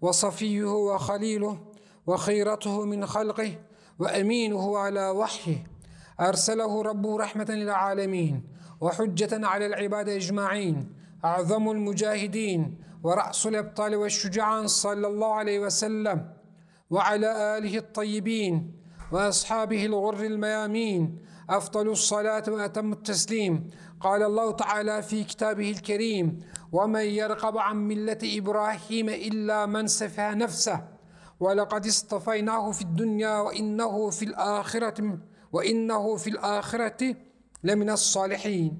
وصفيه وخليله وخيرته من خلقه وأمينه على وحيه. أرسله ربه رحمة للعالمين وحجة على العباد أجمعين. أعظم المجاهدين ورأس الأبطال والشجعان صلى الله عليه وسلم وعلى آله الطيبين وأصحابه الغر الميامين. أفضل الصلاة وأتم التسليم. قال الله تعالى في كتابه الكريم ومن يرغب عن ملة إبراهيم إلا من سفه نفسه ولقد اصطفيناه في الدنيا وإنه في الآخرة وإنه في الآخرة لمن الصالحين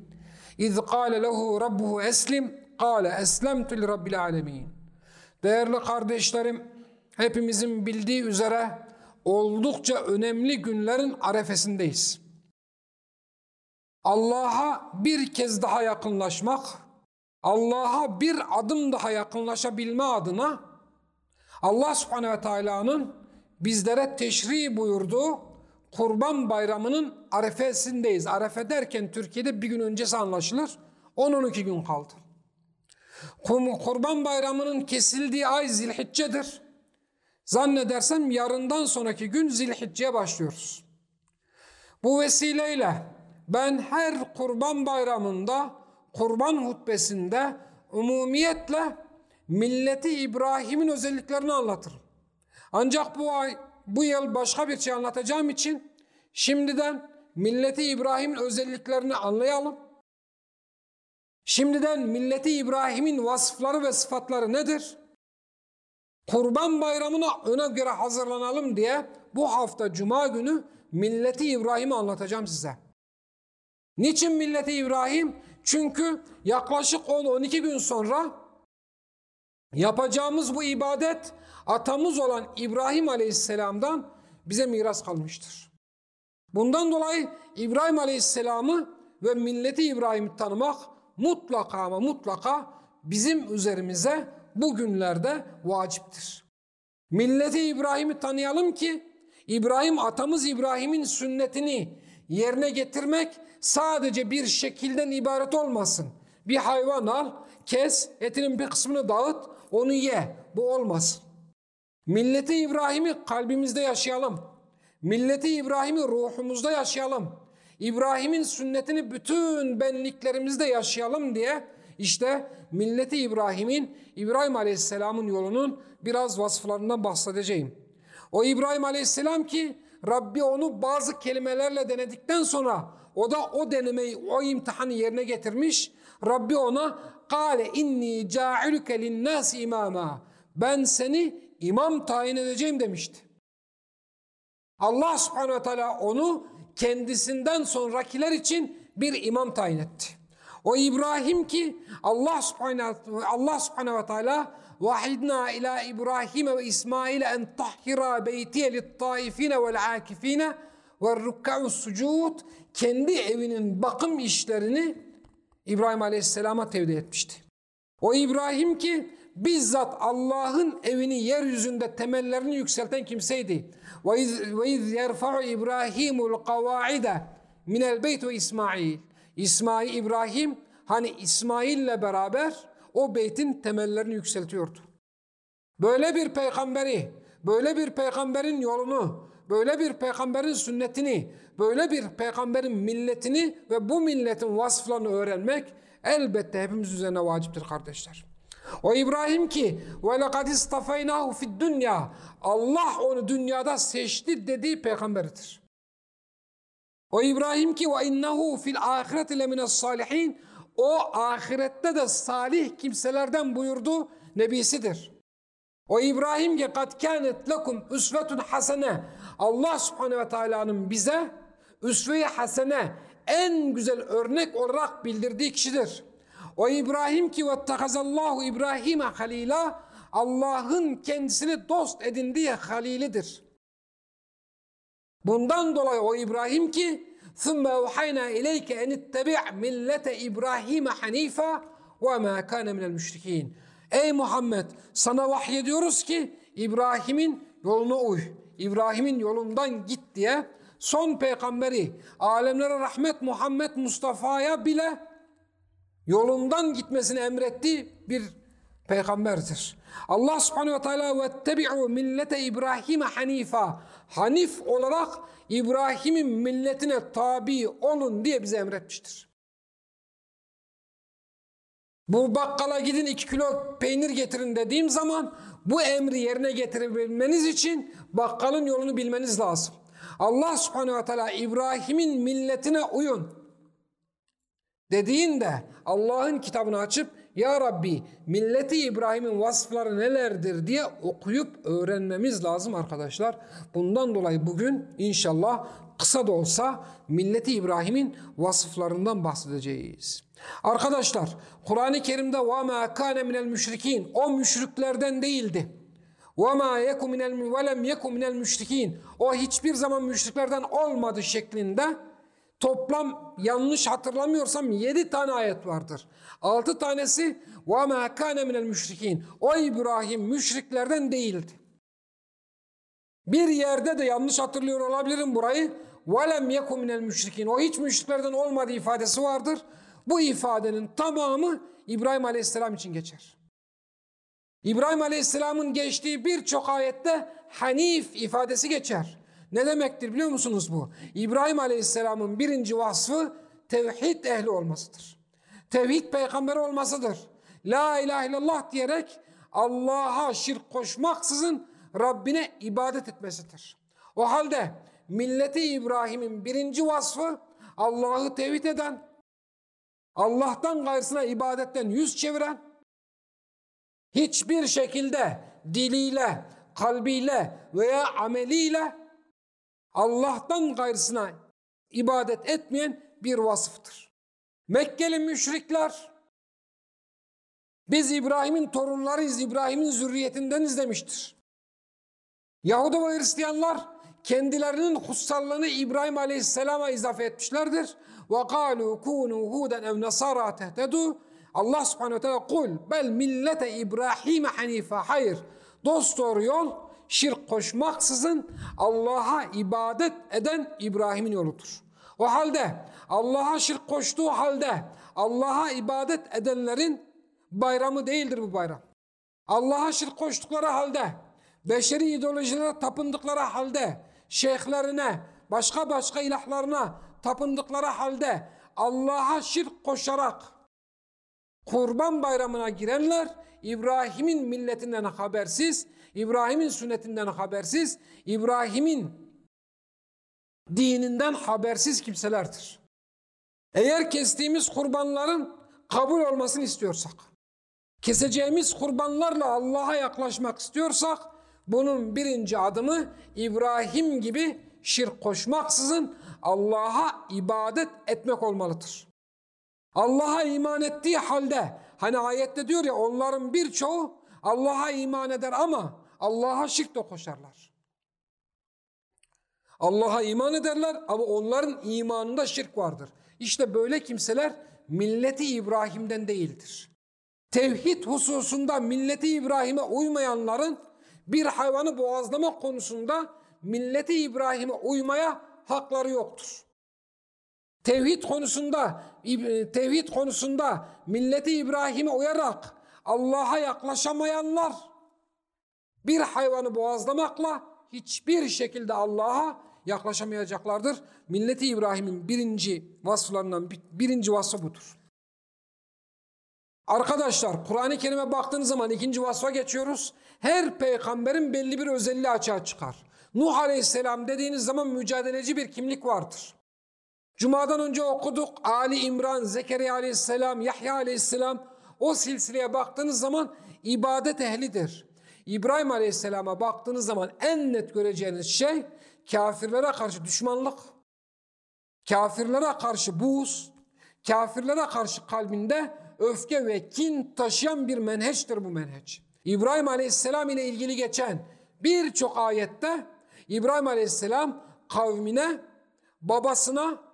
إذ قال له ربه أسلم قال أسلمت لرب العالمين Değerli kardeşlerim, hepimizin bildiği üzere oldukça önemli günlerin arefesindeyiz. Allah'a bir kez daha yakınlaşmak, Allah'a bir adım daha yakınlaşabilme adına Allah subhanehu ve teala'nın bizlere teşri buyurduğu Kurban Bayramı'nın arefesindeyiz. Arefe derken Türkiye'de bir gün öncesi anlaşılır. 10-12 gün kaldı. Kurban Bayramı'nın kesildiği ay Zilhicce'dir. Zannedersem yarından sonraki gün Zilhicce'ye başlıyoruz. Bu vesileyle ben her kurban bayramında, kurban hutbesinde umumiyetle milleti İbrahim'in özelliklerini anlatırım. Ancak bu ay, bu yıl başka bir şey anlatacağım için şimdiden milleti İbrahim'in özelliklerini anlayalım. Şimdiden milleti İbrahim'in vasıfları ve sıfatları nedir? Kurban bayramına öne göre hazırlanalım diye bu hafta Cuma günü milleti İbrahim'i anlatacağım size. Niçin milleti İbrahim? Çünkü yaklaşık 10-12 gün sonra yapacağımız bu ibadet atamız olan İbrahim Aleyhisselam'dan bize miras kalmıştır. Bundan dolayı İbrahim Aleyhisselam'ı ve milleti İbrahim'i tanımak mutlaka ama mutlaka bizim üzerimize bu günlerde vaciptir. Milleti İbrahim'i tanıyalım ki İbrahim atamız İbrahim'in sünnetini yerine getirmek sadece bir şekilden ibaret olmasın. Bir hayvan al, kes, etinin bir kısmını dağıt, onu ye. Bu olmasın. Milleti İbrahim'i kalbimizde yaşayalım. Milleti İbrahim'i ruhumuzda yaşayalım. İbrahim'in sünnetini bütün benliklerimizde yaşayalım diye işte milleti İbrahim'in, İbrahim Aleyhisselam'ın yolunun biraz vasıflarından bahsedeceğim. O İbrahim Aleyhisselam ki Rabbi onu bazı kelimelerle denedikten sonra o da o denemeyi, o imtihanı yerine getirmiş. Rabbi ona kâle inni câ'iluke linnâs imama. Ben seni imam tayin edeceğim demişti. Allah subhanehu ve teala onu kendisinden sonrakiler için bir imam tayin etti. O İbrahim ki Allah subhanehu, Allah subhanehu ve teala İbrahim ve İsmail en tahhira beytiye lit-taifine vel-akifine ve rukka'us sucud kendi evinin bakım işlerini İbrahim Aleyhisselam'a tevdi etmişti. O İbrahim ki bizzat Allah'ın evini yeryüzünde temellerini yükselten kimseydi. Ve iz yerfa'u İbrahimul kavaide minel beyt ve İsmail. İsmail İbrahim hani İsmail'le beraber o beytin temellerini yükseltiyordu. Böyle bir peygamberi, böyle bir peygamberin yolunu, böyle bir peygamberin sünnetini, böyle bir peygamberin milletini ve bu milletin vasıflarını öğrenmek elbette hepimiz üzerine vaciptir kardeşler. O İbrahim ki وَلَقَدْ اِسْتَفَيْنَاهُ فِي dünya Allah onu dünyada seçti dediği peygamberidir. O İbrahim ki وَاِنَّهُ فِي الْآخِرَةِ لَمِنَ الصَّالِحِينَ o ahirette de salih kimselerden buyurdu nebisidir. O İbrahim ki kad kânet lekum üsvetun hasene. Allah subhanehu ve teâlâ'nın bize üsve-i hasene en güzel örnek olarak bildirdiği kişidir. O İbrahim ki vettehazallahu İbrahim'e halila Allah'ın kendisini dost edindiği halilidir. Bundan dolayı o İbrahim ki ثُمَّ اُوحَيْنَا اِلَيْكَ اَنِ اتَّبِعْ مِلَّةَ اِبْرَاهِيمَ حَن۪يفًا وَمَا كَانَ مِنَ الْمُشْرِك۪ينَ Ey Muhammed sana vahyediyoruz ki İbrahim'in yoluna uy. İbrahim'in yolundan git diye son peygamberi alemlere rahmet Muhammed Mustafa'ya bile yolundan gitmesini emrettiği bir peygamberdir. Allah subhanehu ve teala vettebi'u millete İbrahim'e hanifa. Hanif olarak İbrahim'in milletine tabi olun diye bize emretmiştir. Bu bakkala gidin iki kilo peynir getirin dediğim zaman bu emri yerine getirebilmeniz için bakkalın yolunu bilmeniz lazım. Allah subhanehu ve teala İbrahim'in milletine uyun dediğinde Allah'ın kitabını açıp Ya Rabbi milleti İbrahim'in vasıfları nelerdir diye okuyup öğrenmemiz lazım arkadaşlar. Bundan dolayı bugün inşallah kısa da olsa milleti İbrahim'in vasıflarından bahsedeceğiz. Arkadaşlar Kur'an-ı Kerim'de وَمَا كَانَ مِنَ الْمُشْرِك۪ينَ O müşriklerden değildi. وَمَا يَكُ مِنَ وَلَمْ يَكُ مِنَ الْمُشْرِك۪ينَ O hiçbir zaman müşriklerden olmadı şeklinde toplam yanlış hatırlamıyorsam yedi tane ayet vardır. Altı tanesi وَمَا كَانَ مِنَ الْمُشْرِك۪ينَ O İbrahim müşriklerden değildi. Bir yerde de yanlış hatırlıyor olabilirim burayı. وَلَمْ يَكُ مِنَ الْمُشْرِك۪ينَ O hiç müşriklerden olmadığı ifadesi vardır. Bu ifadenin tamamı İbrahim Aleyhisselam için geçer. İbrahim Aleyhisselam'ın geçtiği birçok ayette Hanif ifadesi geçer. Ne demektir biliyor musunuz bu? İbrahim Aleyhisselam'ın birinci vasfı tevhid ehli olmasıdır. Tevhid peygamberi olmasıdır. La ilahe illallah diyerek Allah'a şirk koşmaksızın Rabbine ibadet etmesidir. O halde milleti İbrahim'in birinci vasfı Allah'ı tevhid eden, Allah'tan gayrısına ibadetten yüz çeviren, hiçbir şekilde diliyle, kalbiyle veya ameliyle Allah'tan gayrısına ibadet etmeyen bir vasıftır. Mekkeli müşrikler biz İbrahim'in torunlarıyız, İbrahim'in zürriyetindeniz demiştir. Yahudi ve Hristiyanlar kendilerinin kutsallığını İbrahim Aleyhisselam'a izafe etmişlerdir. وَقَالُوا كُونُوا هُودًا اَوْ نَصَارَى تَهْتَدُوا Allah subhanehu ve teala kul bel millete İbrahim'e hanife hayır dost doğru yol şirk koşmaksızın Allah'a ibadet eden İbrahim'in yoludur. O halde Allah'a şirk koştuğu halde Allah'a ibadet edenlerin bayramı değildir bu bayram. Allah'a şirk koştukları halde, beşeri ideolojilere tapındıkları halde, şeyhlerine, başka başka ilahlarına tapındıkları halde Allah'a şirk koşarak kurban bayramına girenler İbrahim'in milletinden habersiz, İbrahim'in sünnetinden habersiz, İbrahim'in dininden habersiz kimselerdir. Eğer kestiğimiz kurbanların kabul olmasını istiyorsak, keseceğimiz kurbanlarla Allah'a yaklaşmak istiyorsak, bunun birinci adımı İbrahim gibi şirk koşmaksızın Allah'a ibadet etmek olmalıdır. Allah'a iman ettiği halde, hani ayette diyor ya onların birçoğu Allah'a iman eder ama Allah'a şirk de koşarlar. Allah'a iman ederler ama onların imanında şirk vardır. İşte böyle kimseler milleti İbrahim'den değildir. Tevhid hususunda milleti İbrahim'e uymayanların bir hayvanı boğazlama konusunda milleti İbrahim'e uymaya hakları yoktur. Tevhid konusunda tevhid konusunda milleti İbrahim'e uyarak Allah'a yaklaşamayanlar bir hayvanı boğazlamakla hiçbir şekilde Allah'a yaklaşamayacaklardır. Milleti İbrahim'in birinci vasıflarından birinci vasfı budur. Arkadaşlar Kur'an-ı Kerim'e baktığınız zaman ikinci vasfa geçiyoruz. Her peygamberin belli bir özelliği açığa çıkar. Nuh Aleyhisselam dediğiniz zaman mücadeleci bir kimlik vardır. Cuma'dan önce okuduk Ali İmran, Zekeriya Aleyhisselam, Yahya Aleyhisselam o silsileye baktığınız zaman ibadet ehlidir. İbrahim Aleyhisselam'a baktığınız zaman en net göreceğiniz şey kafirlere karşı düşmanlık, kafirlere karşı buğz, kafirlere karşı kalbinde öfke ve kin taşıyan bir menheçtir bu menheç. İbrahim Aleyhisselam ile ilgili geçen birçok ayette İbrahim Aleyhisselam kavmine, babasına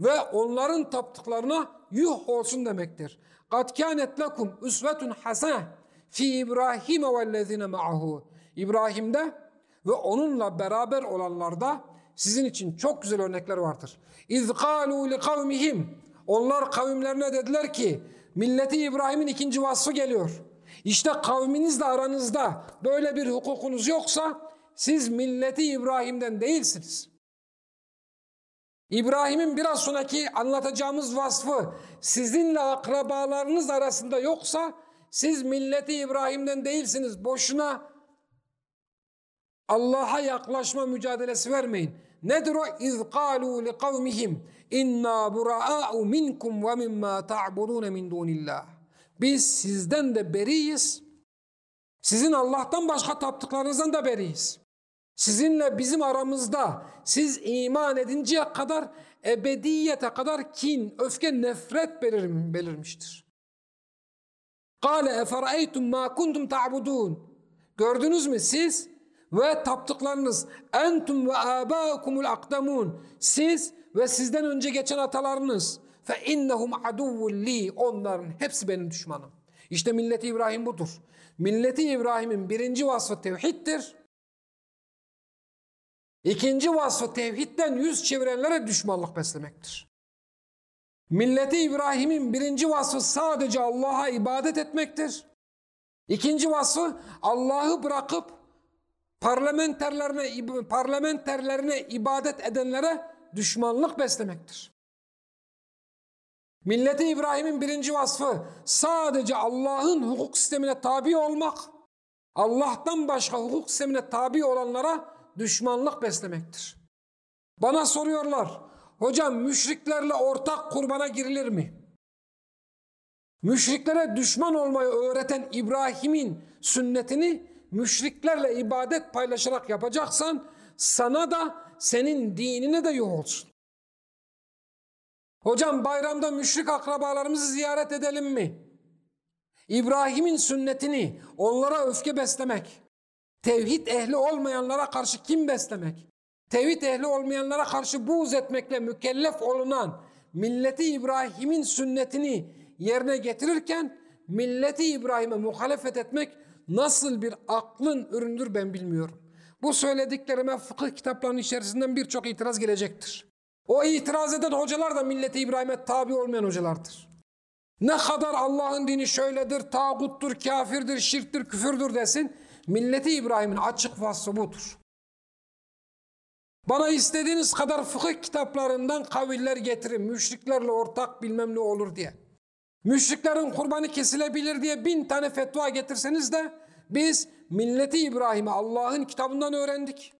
ve onların taptıklarına yuh olsun demektir. قَدْ كَانَتْ لَكُمْ üsvetun حَسَنَةٌ fi İbrahim vellezine ma'ahu. İbrahim'de ve onunla beraber olanlarda sizin için çok güzel örnekler vardır. İz qalu li kavmihim. Onlar kavimlerine dediler ki milleti İbrahim'in ikinci vasfı geliyor. İşte kavminizle aranızda böyle bir hukukunuz yoksa siz milleti İbrahim'den değilsiniz. İbrahim'in biraz sonraki anlatacağımız vasfı sizinle akrabalarınız arasında yoksa siz milleti İbrahim'den değilsiniz. Boşuna Allah'a yaklaşma mücadelesi vermeyin. Nedir o? Qalu li kavmihim inna bura'a'u minkum ve mimma ta'budun min dunillah. Biz sizden de beriyiz. Sizin Allah'tan başka taptıklarınızdan da beriyiz. Sizinle bizim aramızda siz iman edinceye kadar ebediyete kadar kin, öfke, nefret belir, belirmiştir. Kale efereytum ma kuntum ta'budun. Gördünüz mü siz ve taptıklarınız entum ve abaukumul akdamun. Siz ve sizden önce geçen atalarınız fe innehum aduvvun li. Onların hepsi benim düşmanım. İşte milleti İbrahim budur. Milleti İbrahim'in birinci vasfı tevhiddir. İkinci vasfı tevhidden yüz çevirenlere düşmanlık beslemektir. Milleti İbrahim'in birinci vasfı sadece Allah'a ibadet etmektir. İkinci vasfı Allah'ı bırakıp parlamenterlerine, parlamenterlerine ibadet edenlere düşmanlık beslemektir. Milleti İbrahim'in birinci vasfı sadece Allah'ın hukuk sistemine tabi olmak, Allah'tan başka hukuk sistemine tabi olanlara düşmanlık beslemektir. Bana soruyorlar, hocam müşriklerle ortak kurbana girilir mi? Müşriklere düşman olmayı öğreten İbrahim'in sünnetini müşriklerle ibadet paylaşarak yapacaksan sana da senin dinine de yok olsun. Hocam bayramda müşrik akrabalarımızı ziyaret edelim mi? İbrahim'in sünnetini onlara öfke beslemek, tevhid ehli olmayanlara karşı kim beslemek, tevhid ehli olmayanlara karşı buğz etmekle mükellef olunan milleti İbrahim'in sünnetini yerine getirirken milleti İbrahim'e muhalefet etmek nasıl bir aklın üründür ben bilmiyorum. Bu söylediklerime fıkıh kitaplarının içerisinden birçok itiraz gelecektir. O itiraz eden hocalar da milleti İbrahim'e tabi olmayan hocalardır. Ne kadar Allah'ın dini şöyledir, tağuttur, kafirdir, şirktir, küfürdür desin. Milleti İbrahim'in açık vasfı budur. Bana istediğiniz kadar fıkıh kitaplarından kaviller getirin. Müşriklerle ortak bilmem ne olur diye. Müşriklerin kurbanı kesilebilir diye bin tane fetva getirseniz de biz milleti İbrahim'i Allah'ın kitabından öğrendik.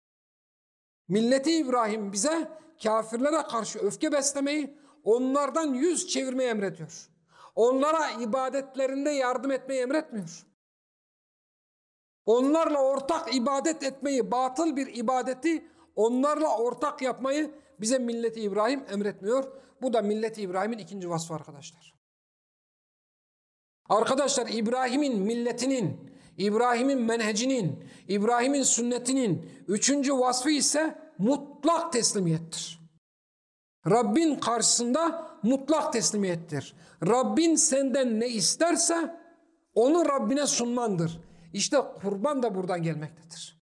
Milleti İbrahim bize kafirlere karşı öfke beslemeyi, onlardan yüz çevirmeyi emrediyor. Onlara ibadetlerinde yardım etmeyi emretmiyor. Onlarla ortak ibadet etmeyi, batıl bir ibadeti onlarla ortak yapmayı bize milleti İbrahim emretmiyor. Bu da milleti İbrahim'in ikinci vasfı arkadaşlar. Arkadaşlar İbrahim'in milletinin, İbrahim'in menhecinin, İbrahim'in sünnetinin üçüncü vasfı ise mutlak teslimiyettir. Rabbin karşısında mutlak teslimiyettir. Rabbin senden ne isterse onu Rabbine sunmandır. İşte kurban da buradan gelmektedir.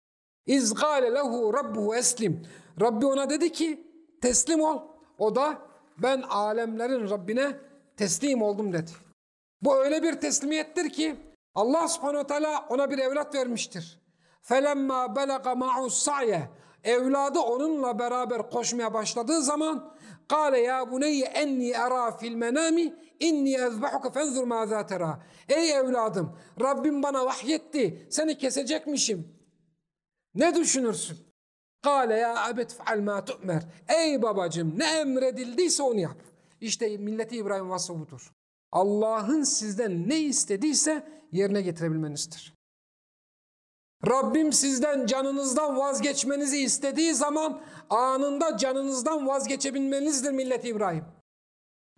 İz gâle lehu rabbuhu eslim. Rabbi ona dedi ki teslim ol. O da ben alemlerin Rabbine teslim oldum dedi. Bu öyle bir teslimiyettir ki Allah subhanahu teala ona bir evlat vermiştir. Felemma belaga ma'u sa'ye evladı onunla beraber koşmaya başladığı zaman Kale ya buneyye enni era fil menami inni ezbahuke fenzur maza tera. Ey evladım Rabbim bana vahyetti seni kesecekmişim. Ne düşünürsün? Kale ya abet fe'al ma tu'mer. Ey babacım ne emredildiyse onu yap. İşte milleti İbrahim vasfı budur. Allah'ın sizden ne istediyse yerine getirebilmenizdir. Rabbim sizden canınızdan vazgeçmenizi istediği zaman anında canınızdan vazgeçebilmenizdir millet İbrahim.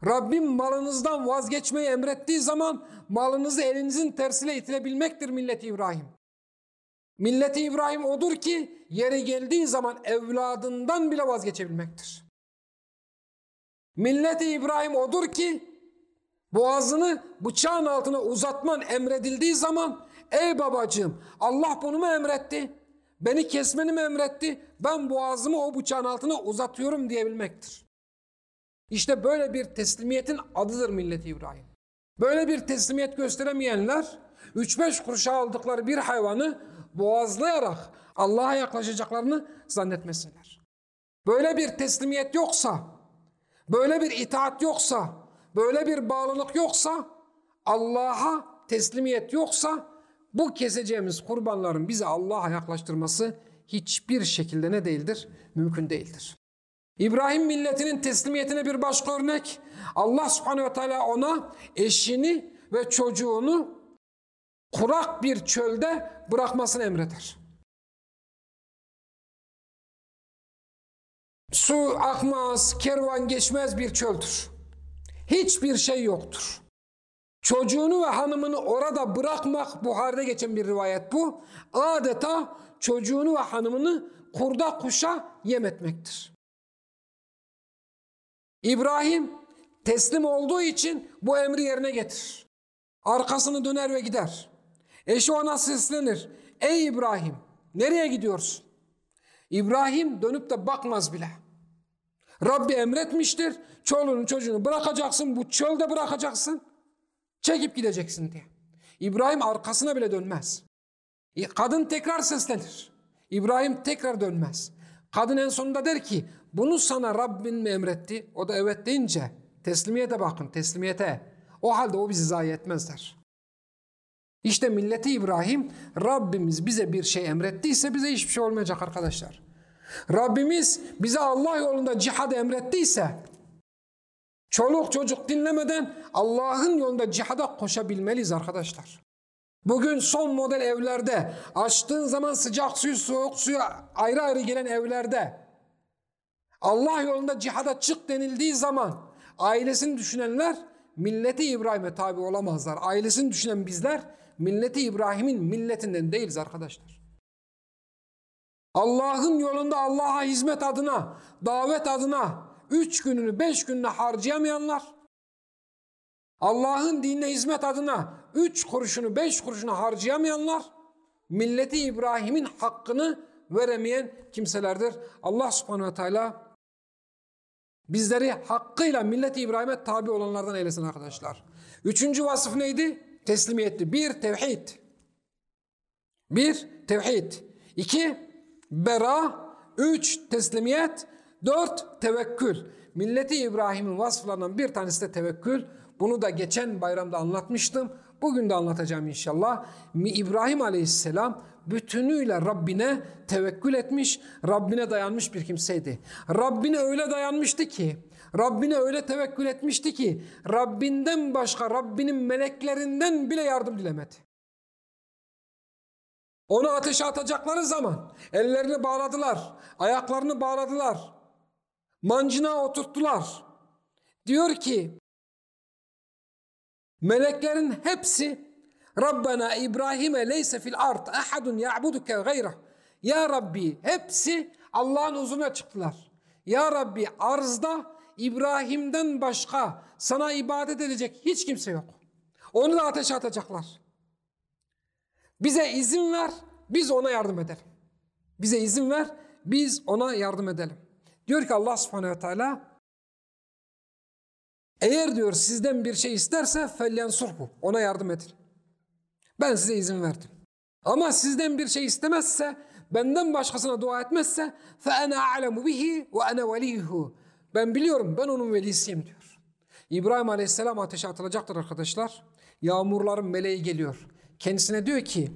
Rabbim malınızdan vazgeçmeyi emrettiği zaman malınızı elinizin tersiyle itilebilmektir milleti İbrahim. Milleti İbrahim odur ki yeri geldiği zaman evladından bile vazgeçebilmektir. Milleti İbrahim odur ki boğazını bıçağın altına uzatman emredildiği zaman ey babacığım Allah bunu mu emretti? Beni kesmeni mi emretti? Ben boğazımı o bıçağın altına uzatıyorum diyebilmektir. İşte böyle bir teslimiyetin adıdır milleti İbrahim. Böyle bir teslimiyet gösteremeyenler 3-5 kuruşa aldıkları bir hayvanı boğazlayarak Allah'a yaklaşacaklarını zannetmesinler. Böyle bir teslimiyet yoksa, böyle bir itaat yoksa, böyle bir bağlılık yoksa, Allah'a teslimiyet yoksa bu keseceğimiz kurbanların bizi Allah'a yaklaştırması hiçbir şekilde ne değildir? Mümkün değildir. İbrahim milletinin teslimiyetine bir başka örnek. Allah subhanehu ve teala ona eşini ve çocuğunu kurak bir çölde bırakmasını emreder. Su akmaz, kervan geçmez bir çöldür. Hiçbir şey yoktur. Çocuğunu ve hanımını orada bırakmak Buhari'de geçen bir rivayet bu. Adeta çocuğunu ve hanımını kurda kuşa yem etmektir. İbrahim teslim olduğu için bu emri yerine getirir. Arkasını döner ve gider. Eşi ona seslenir. Ey İbrahim nereye gidiyorsun? İbrahim dönüp de bakmaz bile. Rabbi emretmiştir. Çoluğunu çocuğunu bırakacaksın. Bu çölde bırakacaksın. Çekip gideceksin diye. İbrahim arkasına bile dönmez. Kadın tekrar seslenir. İbrahim tekrar dönmez. Kadın en sonunda der ki bunu sana Rabbin mi emretti? O da evet deyince teslimiyete bakın teslimiyete. O halde o bizi zayi etmez der. İşte milleti İbrahim Rabbimiz bize bir şey emrettiyse bize hiçbir şey olmayacak arkadaşlar. Rabbimiz bize Allah yolunda cihad emrettiyse çoluk çocuk dinlemeden Allah'ın yolunda cihada koşabilmeliyiz arkadaşlar. Bugün son model evlerde açtığın zaman sıcak suyu soğuk suyu ayrı ayrı gelen evlerde Allah yolunda cihada çık denildiği zaman ailesini düşünenler milleti İbrahim'e tabi olamazlar. Ailesini düşünen bizler milleti İbrahim'in milletinden değiliz arkadaşlar. Allah'ın yolunda Allah'a hizmet adına, davet adına üç gününü beş gününü harcayamayanlar, Allah'ın dinine hizmet adına üç kuruşunu beş kuruşunu harcayamayanlar, milleti İbrahim'in hakkını veremeyen kimselerdir. Allah subhanehu ve teala bizleri hakkıyla milleti İbrahim'e tabi olanlardan eylesin arkadaşlar. Üçüncü vasıf neydi? Teslimiyetli. Bir, tevhid. Bir, tevhid. İki, bera. Üç, teslimiyet. Dört, tevekkül. Milleti İbrahim'in vasıflarından bir tanesi de tevekkül. Bunu da geçen bayramda anlatmıştım. Bugün de anlatacağım inşallah. İbrahim Aleyhisselam bütünüyle Rabbine tevekkül etmiş, Rabbine dayanmış bir kimseydi. Rabbine öyle dayanmıştı ki, Rabbine öyle tevekkül etmişti ki, Rabbinden başka Rabbinin meleklerinden bile yardım dilemedi. Onu ateşe atacakları zaman ellerini bağladılar, ayaklarını bağladılar, mancına oturttular. Diyor ki, meleklerin hepsi Rabbena İbrahim'e leyse fil ard ahadun ya'buduke gayra. Ya Rabbi hepsi Allah'ın huzuruna çıktılar. Ya Rabbi arzda İbrahim'den başka sana ibadet edecek hiç kimse yok. Onu da ateşe atacaklar. Bize izin ver, biz ona yardım edelim. Bize izin ver, biz ona yardım edelim. Diyor ki Allah subhanehu ve teala eğer diyor sizden bir şey isterse felyensurhu ona yardım edin. Ben size izin verdim. Ama sizden bir şey istemezse benden başkasına dua etmezse fe ana a'lemu bihi ve ana veliyhu. Ben biliyorum ben onun velisiyim diyor. İbrahim aleyhisselam ateşe atılacaktır arkadaşlar. Yağmurların meleği geliyor. Kendisine diyor ki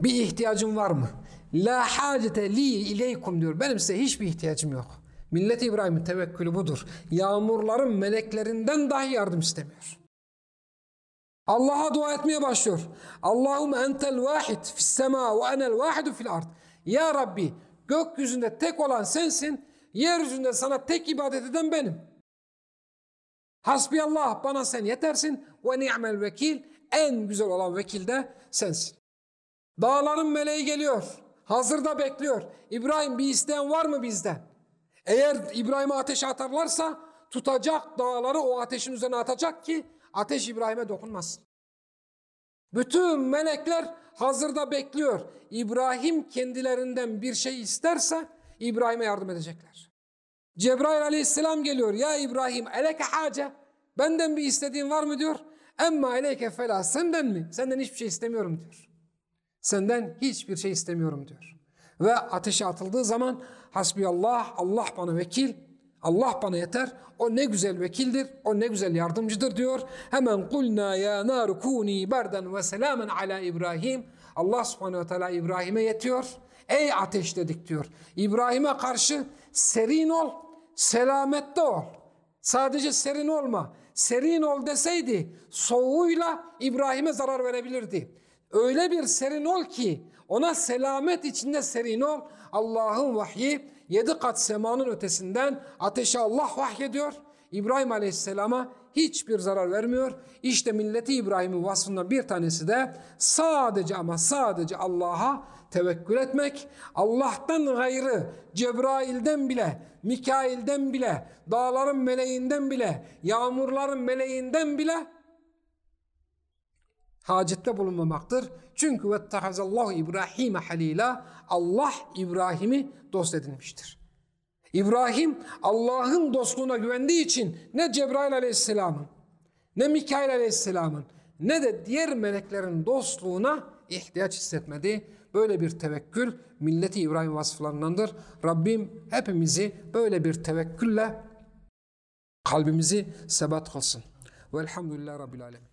bir ihtiyacın var mı? La hacete li ileykum diyor. Benim size hiçbir ihtiyacım yok. Millet İbrahim'in tevekkülü budur. Yağmurların meleklerinden dahi yardım istemiyor. Allah'a dua etmeye başlıyor. Allahümme entel vahid fis sema ve enel vahidu fil ard. Ya Rabbi gökyüzünde tek olan sensin, yeryüzünde sana tek ibadet eden benim. Hasbiyallah bana sen yetersin ve ni'mel vekil en güzel olan vekil de sensin. Dağların meleği geliyor. Hazırda bekliyor. İbrahim bir isteyen var mı bizden? Eğer İbrahim'e ateşe atarlarsa tutacak dağları o ateşin üzerine atacak ki ateş İbrahim'e dokunmasın. Bütün melekler hazırda bekliyor. İbrahim kendilerinden bir şey isterse İbrahim'e yardım edecekler. Cebrail aleyhisselam geliyor. Ya İbrahim eleke hace. Benden bir istediğin var mı diyor. Emma eleke fela. Senden mi? Senden hiçbir şey istemiyorum diyor. Senden hiçbir şey istemiyorum diyor. Ve ateşe atıldığı zaman hasbiyallah Allah bana vekil. Allah bana yeter. O ne güzel vekildir. O ne güzel yardımcıdır diyor. Hemen kulna ya nar kuni berden ve selamen ala İbrahim. Allah subhanehu ve teala İbrahim'e yetiyor. Ey ateş dedik diyor. İbrahim'e karşı serin ol, selamette ol. Sadece serin olma. Serin ol deseydi soğuğuyla İbrahim'e zarar verebilirdi. Öyle bir serin ol ki ona selamet içinde serin ol. Allah'ın vahyi yedi kat semanın ötesinden ateşe Allah vahyediyor. İbrahim Aleyhisselam'a hiçbir zarar vermiyor. İşte milleti İbrahim'in vasfından bir tanesi de sadece ama sadece Allah'a tevekkül etmek. Allah'tan gayrı Cebrail'den bile, Mikail'den bile, dağların meleğinden bile, yağmurların meleğinden bile hacette bulunmamaktır. Çünkü vettehazallahu İbrahim'e halila Allah İbrahim'i dost edinmiştir. İbrahim Allah'ın dostluğuna güvendiği için ne Cebrail aleyhisselamın ne Mikail aleyhisselamın ne de diğer meleklerin dostluğuna ihtiyaç hissetmedi. Böyle bir tevekkül milleti İbrahim vasıflarındandır. Rabbim hepimizi böyle bir tevekkülle kalbimizi sebat kılsın. Velhamdülillah Rabbil Alemin.